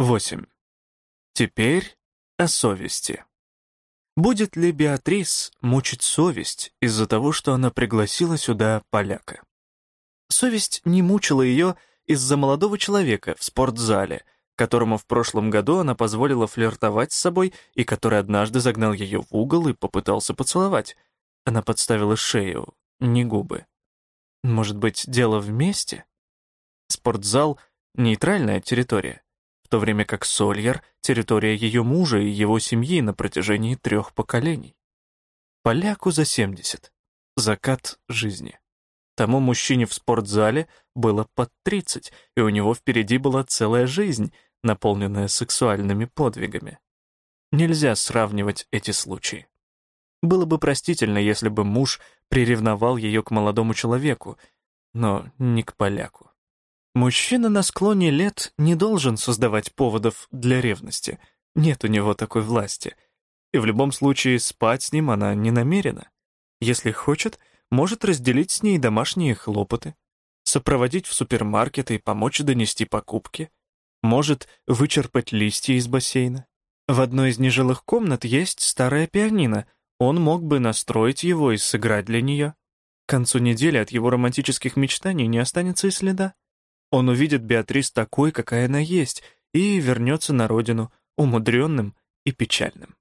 8. Теперь о совести. Будет ли Беатрис мучить совесть из-за того, что она пригласила сюда поляка? Совесть не мучила ее из-за молодого человека в спортзале, которому в прошлом году она позволила флиртовать с собой и который однажды загнал ее в угол и попытался поцеловать. Она подставила шею, не губы. Может быть, дело вместе? Спортзал — нейтральная территория то время как Сольер — территория ее мужа и его семьи на протяжении трех поколений. Поляку за 70. Закат жизни. Тому мужчине в спортзале было под 30, и у него впереди была целая жизнь, наполненная сексуальными подвигами. Нельзя сравнивать эти случаи. Было бы простительно, если бы муж приревновал ее к молодому человеку, но не к поляку. Мужчина на склоне лет не должен создавать поводов для ревности. Нет у него такой власти. И в любом случае спать с ним она не намерена. Если хочет, может разделить с ней домашние хлопоты, сопроводить в супермаркет и помочь донести покупки, может вычерпать листья из бассейна. В одной из нежилых комнат есть старая пианино, он мог бы настроить его и сыграть для нее. К концу недели от его романтических мечтаний не останется и следа. Он увидит Беатрис такой, какая она есть, и вернется на родину, умудренным и печальным.